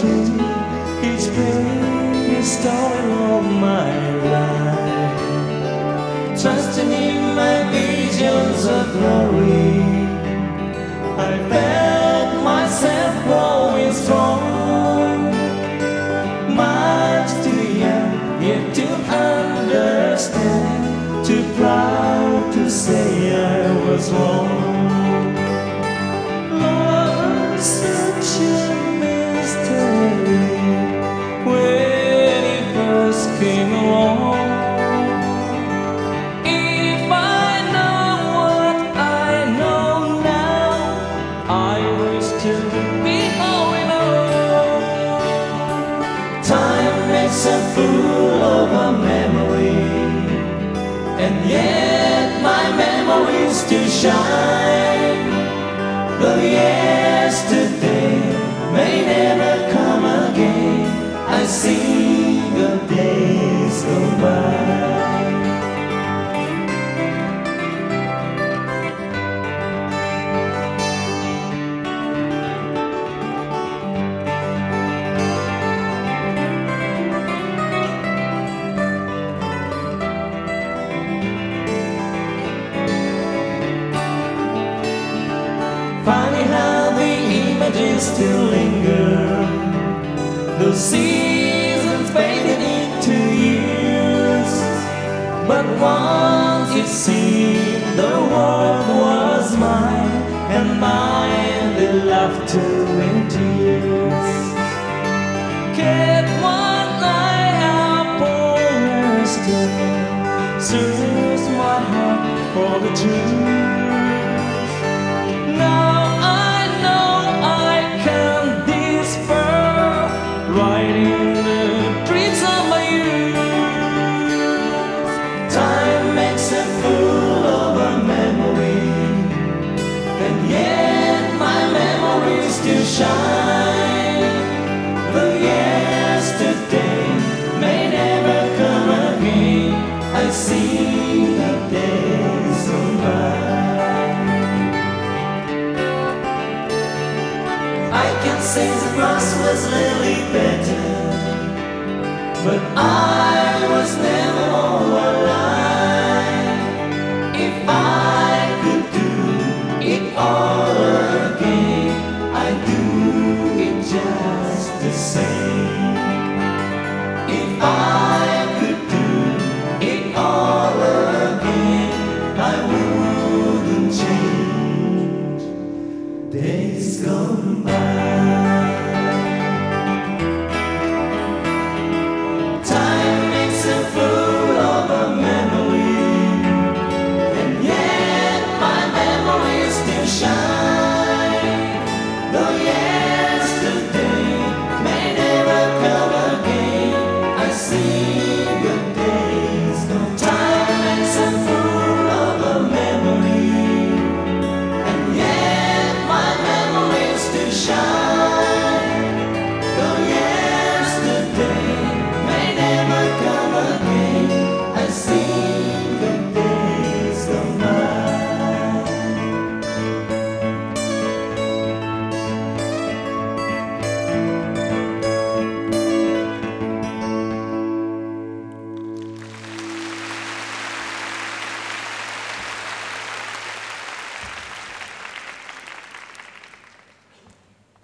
tree. Each pain is story all my life. Trusting in my visions of glory, I felt myself growing strong. Much too young yet to understand, too proud to say I was wrong. Came along. If I know what I know now, I wish to be all. Time makes a fool of a memory, and yet my memories still shine. Though yesterday may never come again, I see Funny how the images still linger. The seasons faded into years. But once it seemed the world yesterday may never come again. I see the days go by. I can say the grass was really better, but I was never. the same. see.